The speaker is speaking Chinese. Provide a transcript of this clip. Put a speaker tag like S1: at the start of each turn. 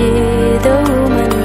S1: 记忆的我们